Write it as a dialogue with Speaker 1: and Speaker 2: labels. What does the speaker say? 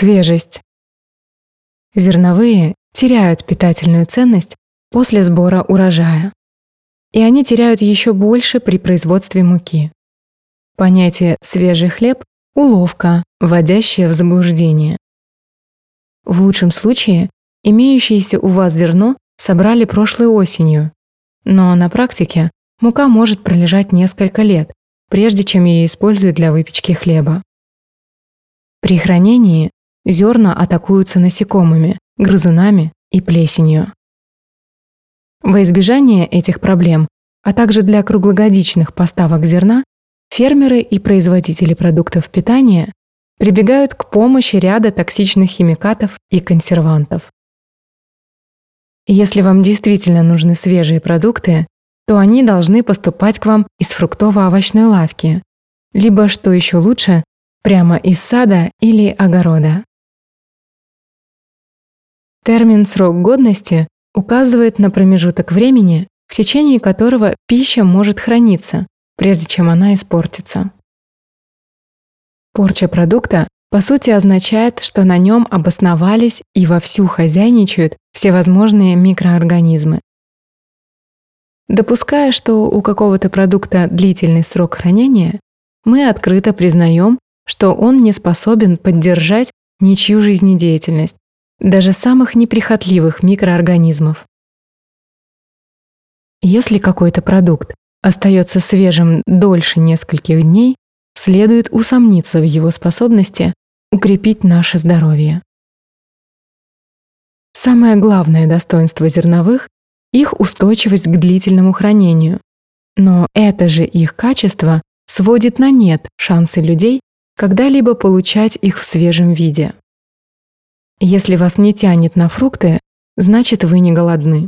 Speaker 1: Свежесть. Зерновые теряют питательную ценность после сбора урожая. И они теряют еще больше при производстве муки. Понятие «свежий хлеб» — уловка, вводящая в заблуждение. В лучшем случае имеющееся у вас зерно собрали прошлой осенью, но на практике мука может пролежать несколько лет, прежде чем ее используют для выпечки хлеба. При хранении зерна атакуются насекомыми, грызунами и плесенью. Во избежание этих проблем, а также для круглогодичных поставок зерна, фермеры и производители продуктов питания прибегают к помощи ряда токсичных химикатов и консервантов. Если вам действительно нужны свежие продукты, то они должны поступать к вам из фруктово-овощной лавки, либо, что еще лучше, прямо из сада или огорода. Термин «срок годности» указывает на промежуток времени, в течение которого пища может храниться, прежде чем она испортится. Порча продукта по сути означает, что на нем обосновались и вовсю хозяйничают всевозможные микроорганизмы. Допуская, что у какого-то продукта длительный срок хранения, мы открыто признаем, что он не способен поддержать ничью жизнедеятельность, даже самых неприхотливых микроорганизмов. Если какой-то продукт остается свежим дольше нескольких дней, следует усомниться в его способности укрепить наше здоровье. Самое главное достоинство зерновых – их устойчивость к длительному хранению. Но это же их качество сводит на нет шансы людей когда-либо получать их в свежем виде. Если вас не тянет на фрукты, значит вы не голодны.